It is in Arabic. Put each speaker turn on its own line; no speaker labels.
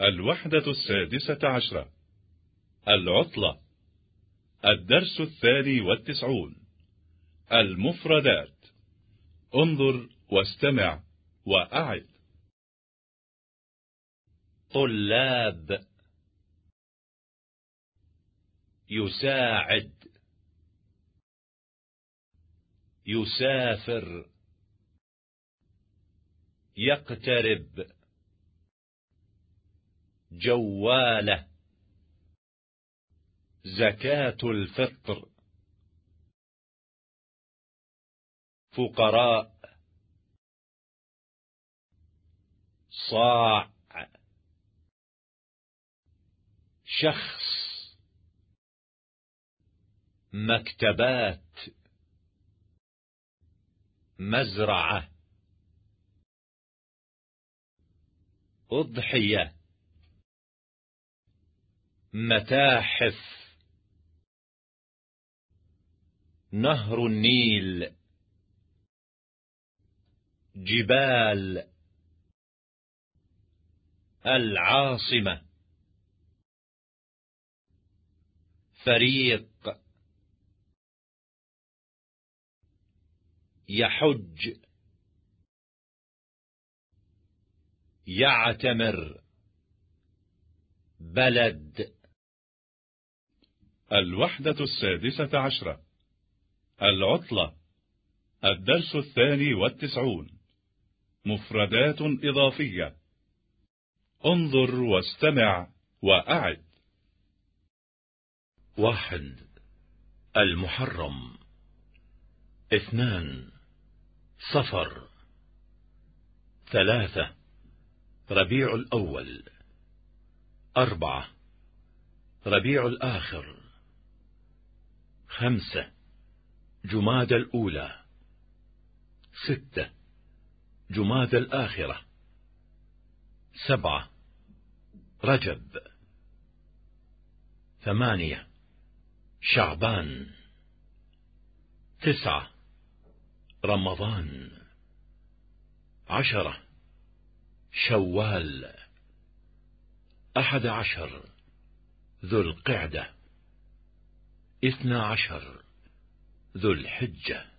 الوحدة السادسة عشرة. العطلة. الدرس الثاني والتسعون. المفردات. انظر واستمع وأعد.
طلاب. يساعد. يسافر. يقترب. جوالة. زكاة الفطر. فقراء. صاع. شخص. مكتبات. مزرعة. أضحية. متاحف. نهر النيل. جبال. العاصمة. فريق. يحج. يعتمر. بلد.
الوحدة السادسة عشرة. العطلة. الدرس الثاني والتسعون. مفردات إضافية. انظر واستمع وأعد.
واحد. المحرم. اثنان. صفر. ثلاثة. ربيع الأول. أربعة. ربيع الآخر. خمسة. جماد الأولى. ستة. جماد الآخرة. سبعة. رجب. ثمانية. شعبان. تسعة. رمضان. عشرة. شوال. أحد عشر. ذو القعدة. اثنى عشر ذو الحجة.